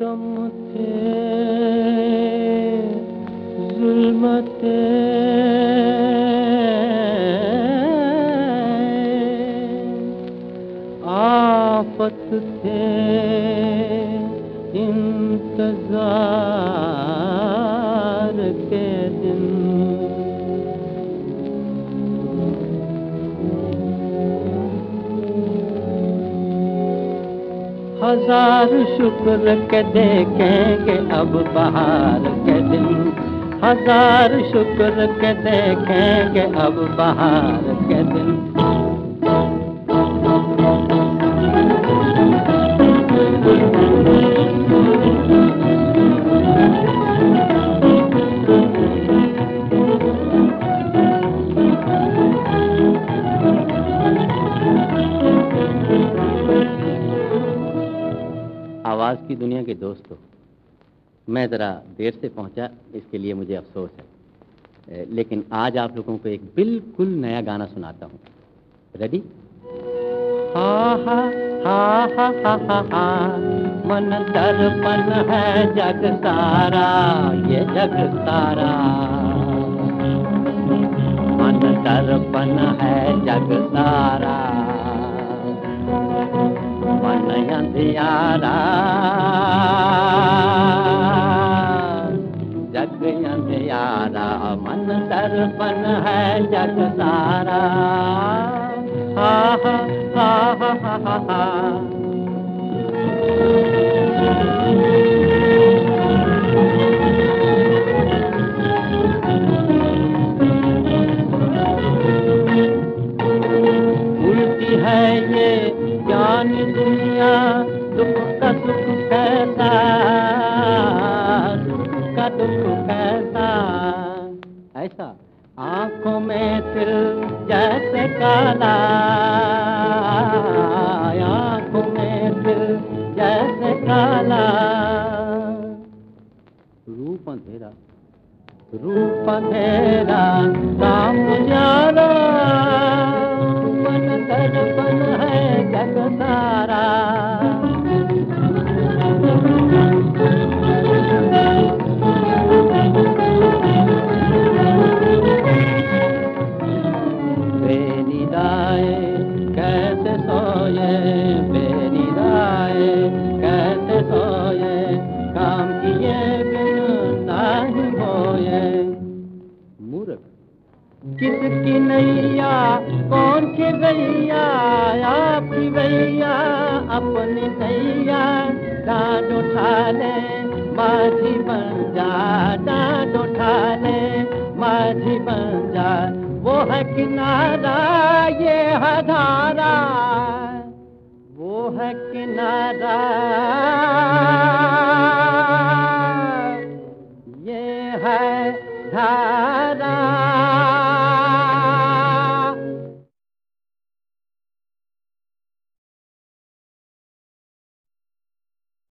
तुम थे जुल्मते। आफत थे इंतज़ार के। हज़ार शुक्र के देखेंगे अब बाहर के दिन। हज़ार शुक्र के देखेंगे अब बाहर के दिन। आवाज़ की दुनिया के दोस्तों मैं ज़रा देर से पहुँचा, इसके लिए मुझे अफसोस है। लेकिन आज आप लोगों को एक बिल्कुल नया गाना सुनाता हूँ। रेडी मन दर्पण है जग सारा, ये जग सारा। मन दर्पण है जग सारा। अंधियारा जग अंधियारा मन दर्पण है जग सारा। दुख का सुख कैसा? सुख का दुख कैसा? ऐसा। आँखों में तिल जैसे काला। आँखों में तिल जैसे काला। रूप अंधेरा। रूप अंधेरा। काम उजाला किसकी नैया? कौन के भैया आपकी भैया अपनी नैया। दान उठा ले माझी बन जा। दान उठा ले माझी बन जा। वो है किनारा, ये हजारा वो है किनारा। ये है धारा।